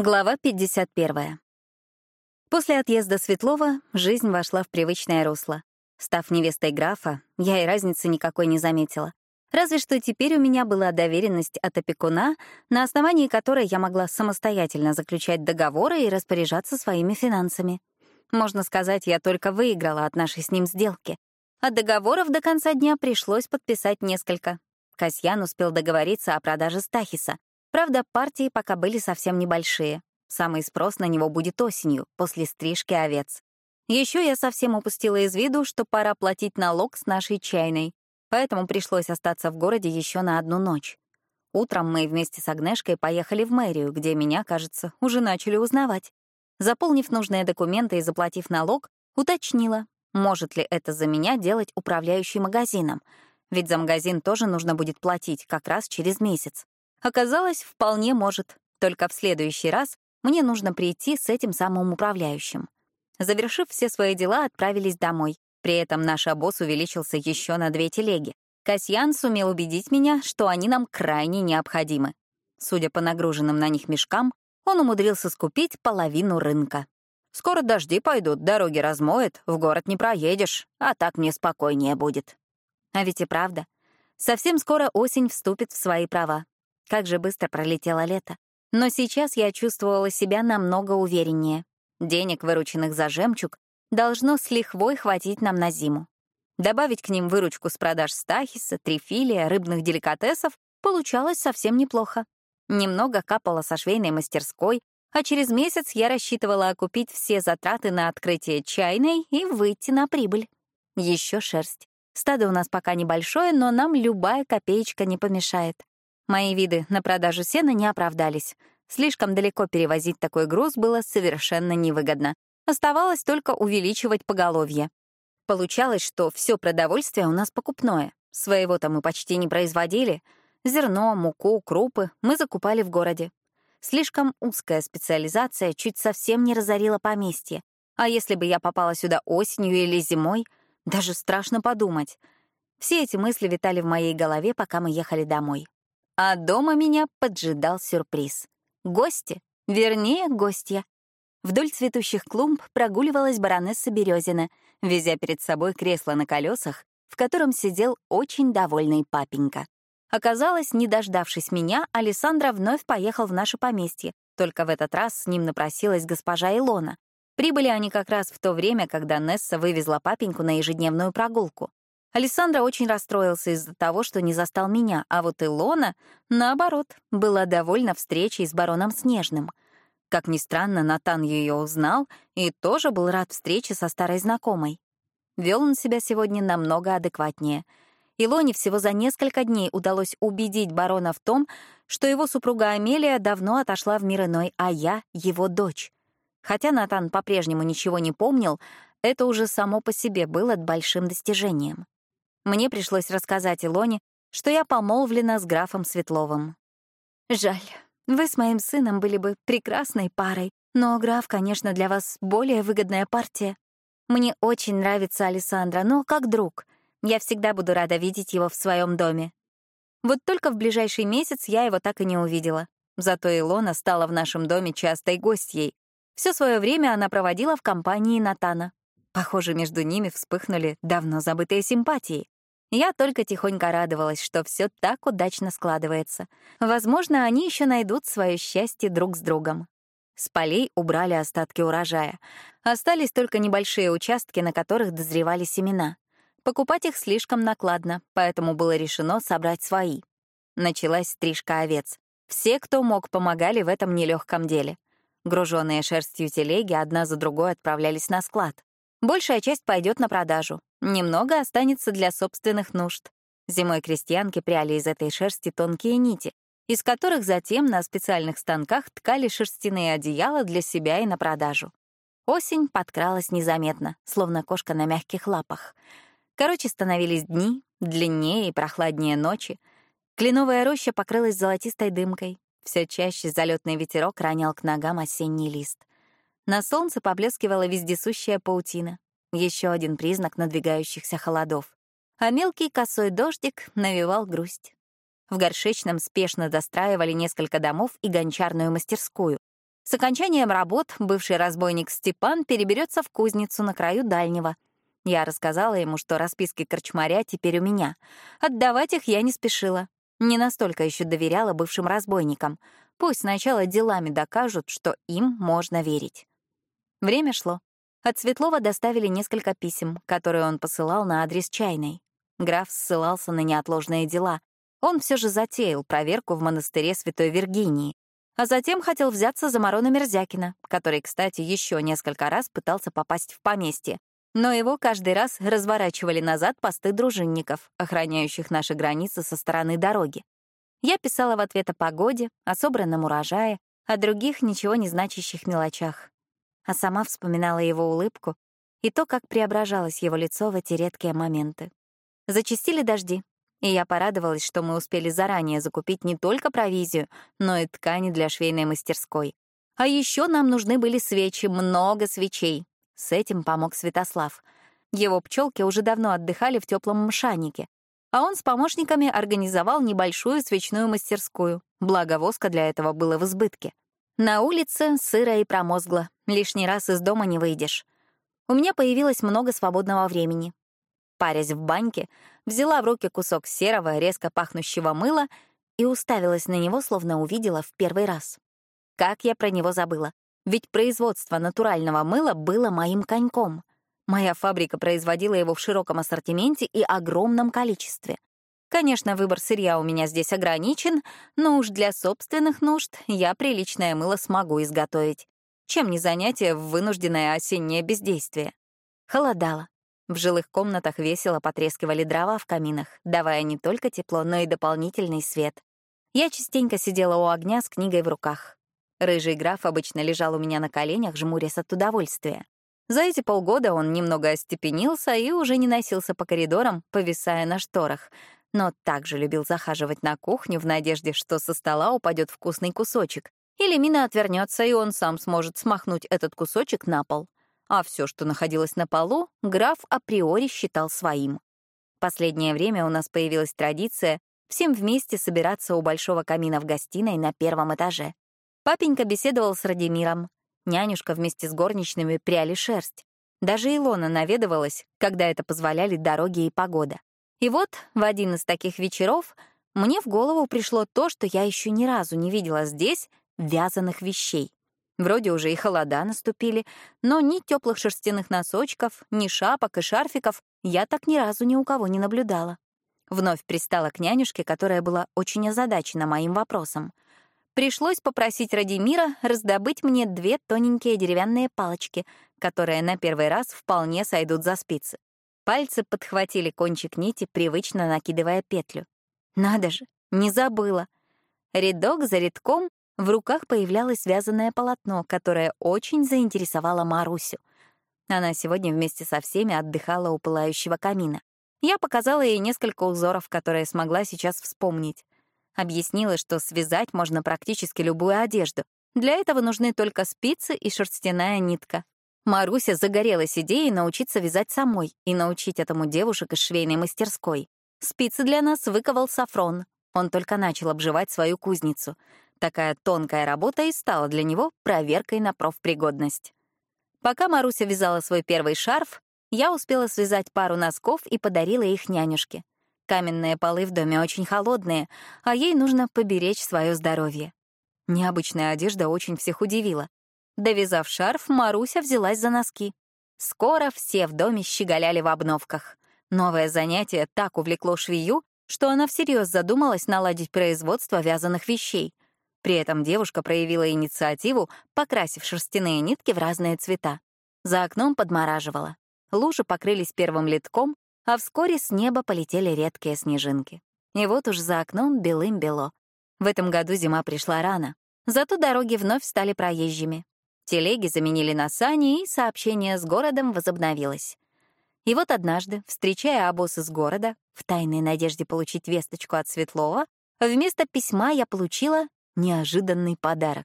Глава 51. После отъезда Светлова жизнь вошла в привычное русло. Став невестой графа, я и разницы никакой не заметила. Разве что теперь у меня была доверенность от опекуна, на основании которой я могла самостоятельно заключать договоры и распоряжаться своими финансами. Можно сказать, я только выиграла от нашей с ним сделки. От договоров до конца дня пришлось подписать несколько. Касьян успел договориться о продаже Стахиса, Правда, партии пока были совсем небольшие. Самый спрос на него будет осенью, после стрижки овец. Еще я совсем упустила из виду, что пора платить налог с нашей чайной, поэтому пришлось остаться в городе еще на одну ночь. Утром мы вместе с Агнешкой поехали в мэрию, где меня, кажется, уже начали узнавать. Заполнив нужные документы и заплатив налог, уточнила, может ли это за меня делать управляющий магазином, ведь за магазин тоже нужно будет платить как раз через месяц. Оказалось, вполне может, только в следующий раз мне нужно прийти с этим самым управляющим. Завершив все свои дела, отправились домой. При этом наш обоз увеличился еще на две телеги. Касьян сумел убедить меня, что они нам крайне необходимы. Судя по нагруженным на них мешкам, он умудрился скупить половину рынка. «Скоро дожди пойдут, дороги размоет, в город не проедешь, а так мне спокойнее будет». А ведь и правда. Совсем скоро осень вступит в свои права. Как же быстро пролетело лето. Но сейчас я чувствовала себя намного увереннее. Денег, вырученных за жемчуг, должно с лихвой хватить нам на зиму. Добавить к ним выручку с продаж стахиса, трифилия, рыбных деликатесов получалось совсем неплохо. Немного капало со швейной мастерской, а через месяц я рассчитывала окупить все затраты на открытие чайной и выйти на прибыль. Еще шерсть. Стадо у нас пока небольшое, но нам любая копеечка не помешает. Мои виды на продажу сена не оправдались. Слишком далеко перевозить такой груз было совершенно невыгодно. Оставалось только увеличивать поголовье. Получалось, что все продовольствие у нас покупное. Своего-то мы почти не производили. Зерно, муку, крупы мы закупали в городе. Слишком узкая специализация чуть совсем не разорила поместье. А если бы я попала сюда осенью или зимой, даже страшно подумать. Все эти мысли витали в моей голове, пока мы ехали домой. А дома меня поджидал сюрприз. Гости, вернее, гостья. Вдоль цветущих клумб прогуливалась баронесса Березина, везя перед собой кресло на колесах, в котором сидел очень довольный папенька. Оказалось, не дождавшись меня, Александра вновь поехал в наше поместье, только в этот раз с ним напросилась госпожа Илона. Прибыли они как раз в то время, когда Несса вывезла папеньку на ежедневную прогулку. Александра очень расстроился из-за того, что не застал меня, а вот Илона, наоборот, была довольна встречей с бароном Снежным. Как ни странно, Натан ее узнал и тоже был рад встрече со старой знакомой. Вел он себя сегодня намного адекватнее. Илоне всего за несколько дней удалось убедить барона в том, что его супруга Амелия давно отошла в мир иной, а я — его дочь. Хотя Натан по-прежнему ничего не помнил, это уже само по себе было большим достижением. Мне пришлось рассказать Илоне, что я помолвлена с графом Светловым. «Жаль, вы с моим сыном были бы прекрасной парой, но граф, конечно, для вас более выгодная партия. Мне очень нравится Александра, но как друг. Я всегда буду рада видеть его в своем доме. Вот только в ближайший месяц я его так и не увидела. Зато Илона стала в нашем доме частой гостьей. Все свое время она проводила в компании Натана. Похоже, между ними вспыхнули давно забытые симпатии. Я только тихонько радовалась, что все так удачно складывается. Возможно, они еще найдут свое счастье друг с другом. С полей убрали остатки урожая. Остались только небольшие участки, на которых дозревали семена. Покупать их слишком накладно, поэтому было решено собрать свои. Началась стрижка овец. Все, кто мог, помогали в этом нелегком деле. Груженные шерстью телеги одна за другой отправлялись на склад. Большая часть пойдет на продажу, немного останется для собственных нужд. Зимой крестьянки пряли из этой шерсти тонкие нити, из которых затем на специальных станках ткали шерстяные одеяла для себя и на продажу. Осень подкралась незаметно, словно кошка на мягких лапах. Короче, становились дни, длиннее и прохладнее ночи. Кленовая роща покрылась золотистой дымкой. Все чаще залетный ветерок ронял к ногам осенний лист. На солнце поблескивала вездесущая паутина. Еще один признак надвигающихся холодов. А мелкий косой дождик навевал грусть. В горшечном спешно достраивали несколько домов и гончарную мастерскую. С окончанием работ бывший разбойник Степан переберется в кузницу на краю дальнего. Я рассказала ему, что расписки корчмаря теперь у меня. Отдавать их я не спешила. Не настолько еще доверяла бывшим разбойникам. Пусть сначала делами докажут, что им можно верить. Время шло. От Светлова доставили несколько писем, которые он посылал на адрес чайной. Граф ссылался на неотложные дела. Он все же затеял проверку в монастыре Святой Виргинии, а затем хотел взяться за Марона Мерзякина, который, кстати, еще несколько раз пытался попасть в поместье. Но его каждый раз разворачивали назад посты дружинников, охраняющих наши границы со стороны дороги. Я писала в ответ о погоде, о собранном урожае, о других ничего не значащих мелочах. А сама вспоминала его улыбку и то, как преображалось его лицо в эти редкие моменты. Зачастили дожди, и я порадовалась, что мы успели заранее закупить не только провизию, но и ткани для швейной мастерской. А еще нам нужны были свечи, много свечей. С этим помог Святослав. Его пчелки уже давно отдыхали в теплом мшаннике, а он с помощниками организовал небольшую свечную мастерскую, благо воска для этого было в избытке. На улице сыро и промозгло, лишний раз из дома не выйдешь. У меня появилось много свободного времени, парясь в баньке, взяла в руки кусок серого, резко пахнущего мыла и уставилась на него, словно увидела в первый раз. Как я про него забыла? Ведь производство натурального мыла было моим коньком. Моя фабрика производила его в широком ассортименте и огромном количестве. Конечно, выбор сырья у меня здесь ограничен, но уж для собственных нужд я приличное мыло смогу изготовить. Чем не занятие в вынужденное осеннее бездействие? Холодало. В жилых комнатах весело потрескивали дрова в каминах, давая не только тепло, но и дополнительный свет. Я частенько сидела у огня с книгой в руках. Рыжий граф обычно лежал у меня на коленях, жмурясь от удовольствия. За эти полгода он немного остепенился и уже не носился по коридорам, повисая на шторах, но также любил захаживать на кухню в надежде, что со стола упадет вкусный кусочек, или мина отвернется, и он сам сможет смахнуть этот кусочек на пол а все, что находилось на полу, граф априори считал своим. Последнее время у нас появилась традиция всем вместе собираться у большого камина в гостиной на первом этаже. Папенька беседовал с Радимиром. Нянюшка вместе с горничными пряли шерсть. Даже Илона наведывалась, когда это позволяли дороги и погода. И вот в один из таких вечеров мне в голову пришло то, что я еще ни разу не видела здесь вязаных вещей. Вроде уже и холода наступили, но ни теплых шерстяных носочков, ни шапок и шарфиков я так ни разу ни у кого не наблюдала. Вновь пристала к нянюшке, которая была очень озадачена моим вопросом. Пришлось попросить Радимира раздобыть мне две тоненькие деревянные палочки, которые на первый раз вполне сойдут за спицы. Пальцы подхватили кончик нити, привычно накидывая петлю. Надо же, не забыла. Рядок за рядком в руках появлялось связанное полотно, которое очень заинтересовало Марусю. Она сегодня вместе со всеми отдыхала у пылающего камина. Я показала ей несколько узоров, которые смогла сейчас вспомнить. Объяснила, что связать можно практически любую одежду. Для этого нужны только спицы и шерстяная нитка. Маруся загорелась идеей научиться вязать самой и научить этому девушек из швейной мастерской. Спицы для нас выковал Сафрон. Он только начал обживать свою кузницу — Такая тонкая работа и стала для него проверкой на профпригодность. Пока Маруся вязала свой первый шарф, я успела связать пару носков и подарила их нянюшке. Каменные полы в доме очень холодные, а ей нужно поберечь свое здоровье. Необычная одежда очень всех удивила. Довязав шарф, Маруся взялась за носки. Скоро все в доме щеголяли в обновках. Новое занятие так увлекло швею, что она всерьез задумалась наладить производство вязаных вещей — при этом девушка проявила инициативу, покрасив шерстяные нитки в разные цвета. За окном подмораживала. Лужи покрылись первым литком, а вскоре с неба полетели редкие снежинки. И вот уж за окном белым-бело. В этом году зима пришла рано. Зато дороги вновь стали проезжими. Телеги заменили на сани, и сообщение с городом возобновилось. И вот однажды, встречая обоз из города, в тайной надежде получить весточку от Светлова, вместо письма я получила неожиданный подарок.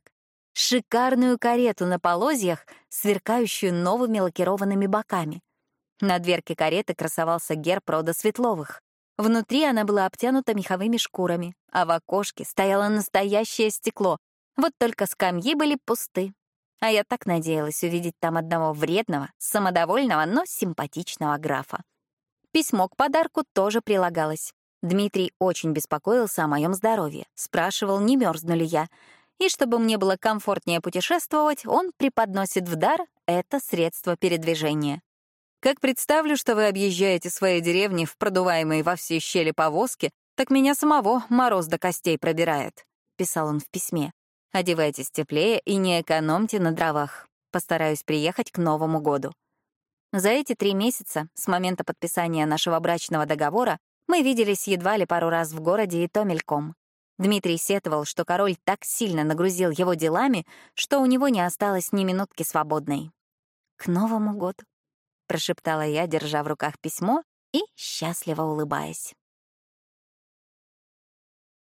Шикарную карету на полозьях, сверкающую новыми лакированными боками. На дверке кареты красовался герб рода Светловых. Внутри она была обтянута меховыми шкурами, а в окошке стояло настоящее стекло, Вот только скамьи были пусты. А я так надеялась увидеть там одного вредного, самодовольного, но симпатичного графа. Письмо к подарку тоже прилагалось. Дмитрий очень беспокоился о моем здоровье, спрашивал, не мерзну ли я. И чтобы мне было комфортнее путешествовать, он преподносит в дар это средство передвижения. Как представлю, что вы объезжаете свои деревни в продуваемые во все щели повозки, так меня самого мороз до костей пробирает», — писал он в письме. «Одевайтесь теплее и не экономьте на дровах. Постараюсь приехать к Новому году». За эти три месяца, с момента подписания нашего брачного договора, мы виделись едва ли пару раз в городе и то мельком. Дмитрий сетовал, что король так сильно нагрузил его делами, что у него не осталось ни минутки свободной. «К Новому году», — прошептала я, держа в руках письмо и счастливо улыбаясь.